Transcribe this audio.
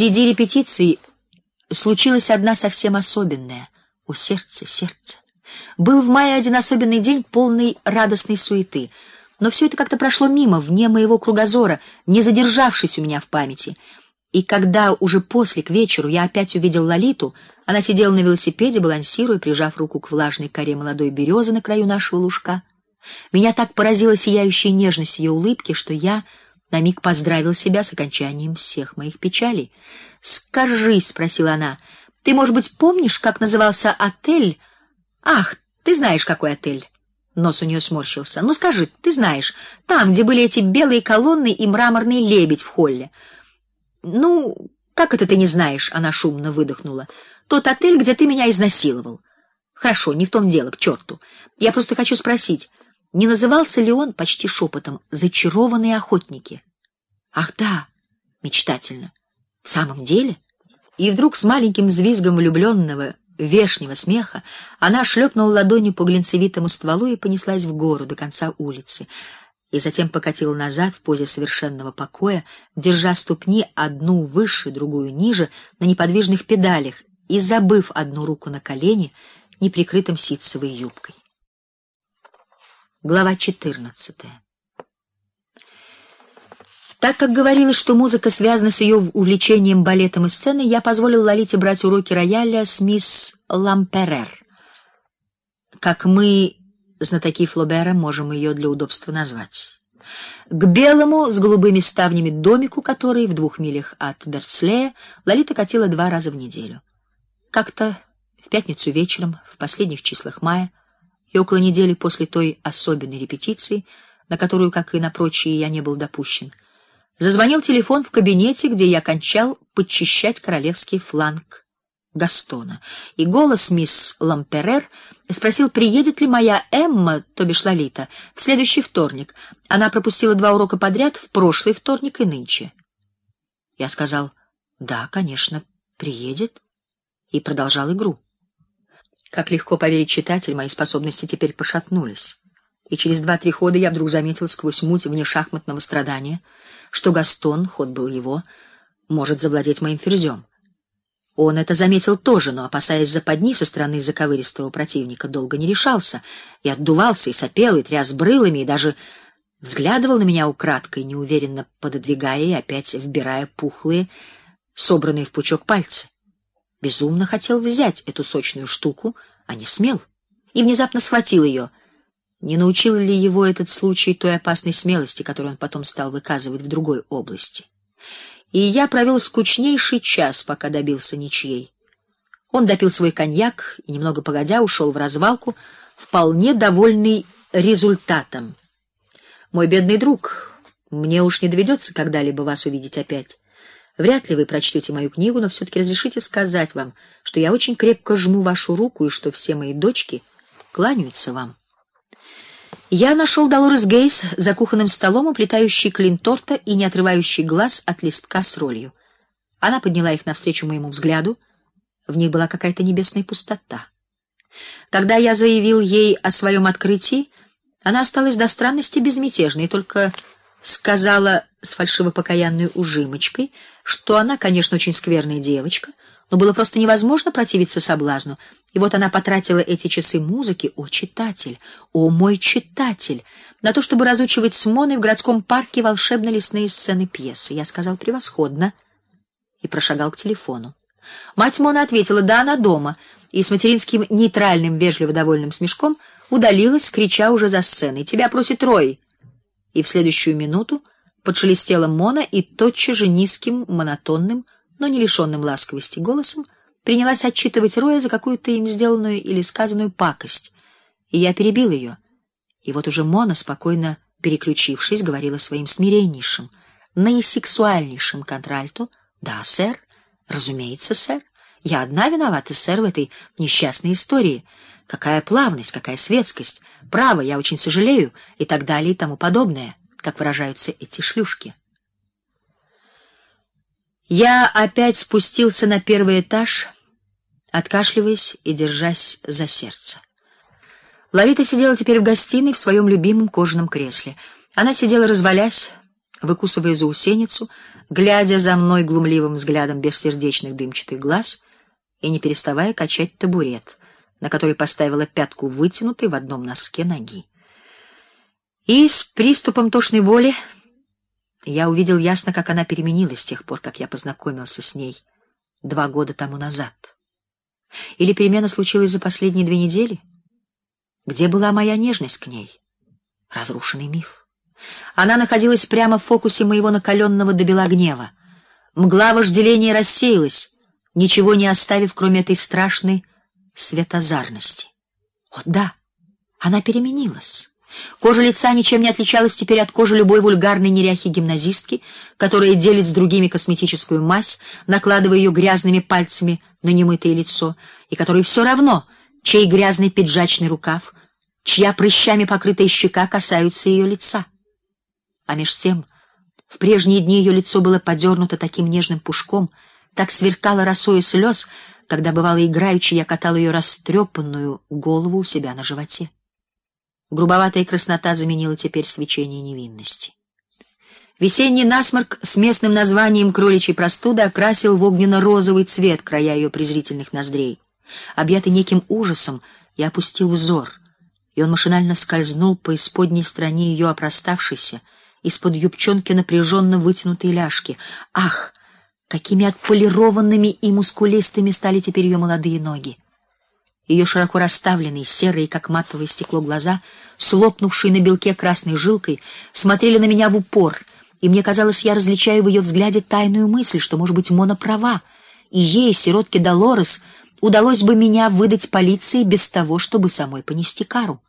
Среди репетиций случилась одна совсем особенная. О сердце, сердце. Был в мае один особенный день, полный радостной суеты. Но все это как-то прошло мимо, вне моего кругозора, не задержавшись у меня в памяти. И когда уже после к вечеру я опять увидел Лолиту, она сидела на велосипеде, балансируя, прижав руку к влажной коре молодой березы на краю нашего лужка. Меня так поразила сияющая нежность ее улыбки, что я на миг поздравил себя с окончанием всех моих печалей. "Скажи", спросила она. "Ты, может быть, помнишь, как назывался отель? Ах, ты знаешь, какой отель?" Нос у нее сморщился. "Ну скажи, ты знаешь, там, где были эти белые колонны и мраморный лебедь в холле?" "Ну, как это ты не знаешь?" она шумно выдохнула. "Тот отель, где ты меня изнасиловал." Хорошо, не в том дело, к черту. Я просто хочу спросить, не назывался ли он почти шепотом «Зачарованные охотники»? Ах да, мечтательно. В самом деле? И вдруг с маленьким взвизгом влюбленного вешнего смеха она шлепнула ладонью по глинцевитому стволу и понеслась в гору до конца улицы, и затем покатила назад в позе совершенного покоя, держа ступни одну выше, другую ниже на неподвижных педалях и забыв одну руку на колене, неприкрытым ситцевой юбкой. Глава 14. Так как говорилось, что музыка связана с ее увлечением балетом и сценой, я позволил Лолите брать уроки рояля с мисс Ламперер. Как мы, знатоки Флобера, можем ее для удобства назвать. К белому с голубыми ставнями домику, который в двух милях от Берцлея, Лолита катила два раза в неделю. Как-то в пятницу вечером, в последних числах мая, и около недели после той особенной репетиции, на которую, как и на прочие, я не был допущен, зазвонил телефон в кабинете, где я кончал подчищать королевский фланг Гастона, и голос мисс Ламперер спросил, приедет ли моя Эмма, то бишь Лолита, в следующий вторник. Она пропустила два урока подряд в прошлый вторник и нынче. Я сказал: "Да, конечно, приедет" и продолжал игру. Как легко поверить читатель, мои способности теперь пошатнулись. И через два-три хода я вдруг заметил сквозь муть вне шахматного страдания, что Гастон, ход был его, может завладеть моим ферзем. Он это заметил тоже, но опасаясь западни со стороны заковыристого противника, долго не решался, и отдувался, и сопел, и тряс брылами, и даже взглядывал на меня украдкой, неуверенно пододвигая и опять вбирая пухлые, собранные в пучок пальцы безумно хотел взять эту сочную штуку, а не смел, и внезапно схватил ее. Не научил ли его этот случай той опасной смелости, которую он потом стал выказывать в другой области? И я провел скучнейший час, пока добился ничьей. Он допил свой коньяк и немного погодя ушел в развалку, вполне довольный результатом. Мой бедный друг, мне уж не доведется когда-либо вас увидеть опять. Вряд ли вы прочтете мою книгу, но все таки разрешите сказать вам, что я очень крепко жму вашу руку и что все мои дочки кланяются вам. Я нашел Долорес Гейс за кухонным столом, уплетающей клин торта и не отрывающей глаз от листка с ролью. Она подняла их навстречу моему взгляду. В них была какая-то небесная пустота. Когда я заявил ей о своем открытии, она осталась до странности безмятежной, только сказала с фальшиво покаянной ужимочкой, что она, конечно, очень скверная девочка, но было просто невозможно противиться соблазну. И вот она потратила эти часы музыки, о читатель, о мой читатель, на то, чтобы разучивать с Моной в городском парке волшебно-лесные сцены пьесы. Я сказал превосходно и прошагал к телефону. Мать Мона ответила: "Да, она дома", и с материнским нейтральным, вежливо довольным смешком удалилась, крича уже за сценой: "Тебя просит Рой!" И в следующую минуту подшелестела Мона и тотчас же низким, монотонным, но не лишенным ласковости голосом принялась отчитывать Роя за какую-то им сделанную или сказанную пакость. И я перебил ее. И вот уже Мона, спокойно переключившись, говорила своим смиреннейшим, наисексуальнейшим контральто: "Да, сэр, разумеется, сэр. Я одна виновата, сэр, в этой несчастной истории. Какая плавность, какая светскость. Право, я очень сожалею" и так далее и тому подобное как выражаются эти шлюшки. Я опять спустился на первый этаж, откашливаясь и держась за сердце. Лолита сидела теперь в гостиной в своем любимом кожаном кресле. Она сидела развалясь, выкусывая заусеницу, глядя за мной глумливым взглядом бессердечных дымчатых глаз и не переставая качать табурет, на который поставила пятку вытянутой в одном носке ноги. И с приступом тошной боли я увидел ясно, как она переменилась с тех пор, как я познакомился с ней два года тому назад. Или перемена случилась за последние две недели? Где была моя нежность к ней? Разрушенный миф. Она находилась прямо в фокусе моего накаленного до бела гнева. Мгла вожделения рассеялась, ничего не оставив, кроме этой страшной светозарности. О да, она переменилась. Кожа лица ничем не отличалась теперь от кожи любой вульгарной неряхи-гимназистки, которая делит с другими косметическую мазь, накладывая ее грязными пальцами на немытое лицо, и которой все равно, чей грязный пиджачный рукав, чья прыщами покрытая щека касаются ее лица. А меж тем, в прежние дни ее лицо было подернуто таким нежным пушком, так сверкало росою слез, когда бывало играючи я катал ее растрепанную голову у себя на животе. Грубоватая краснота заменила теперь свечение невинности. Весенний насморк с местным названием кроличьей простуды окрасил в огненно-розовый цвет края ее презрительных ноздрей. Объятый неким ужасом, я опустил взор, и он машинально скользнул по исподней стороне ее опроставшейся, из-под юбчонки напряженно вытянутые ляжки. Ах, какими отполированными и мускулистыми стали теперь ее молодые ноги! Ее широко расставленные, серые, как матовое стекло, глаза, слопнувшие на белке красной жилкой, смотрели на меня в упор, и мне казалось, я различаю в ее взгляде тайную мысль, что, может быть, Мона права, и ей, сиротке Долорес, удалось бы меня выдать полиции без того, чтобы самой понести кару.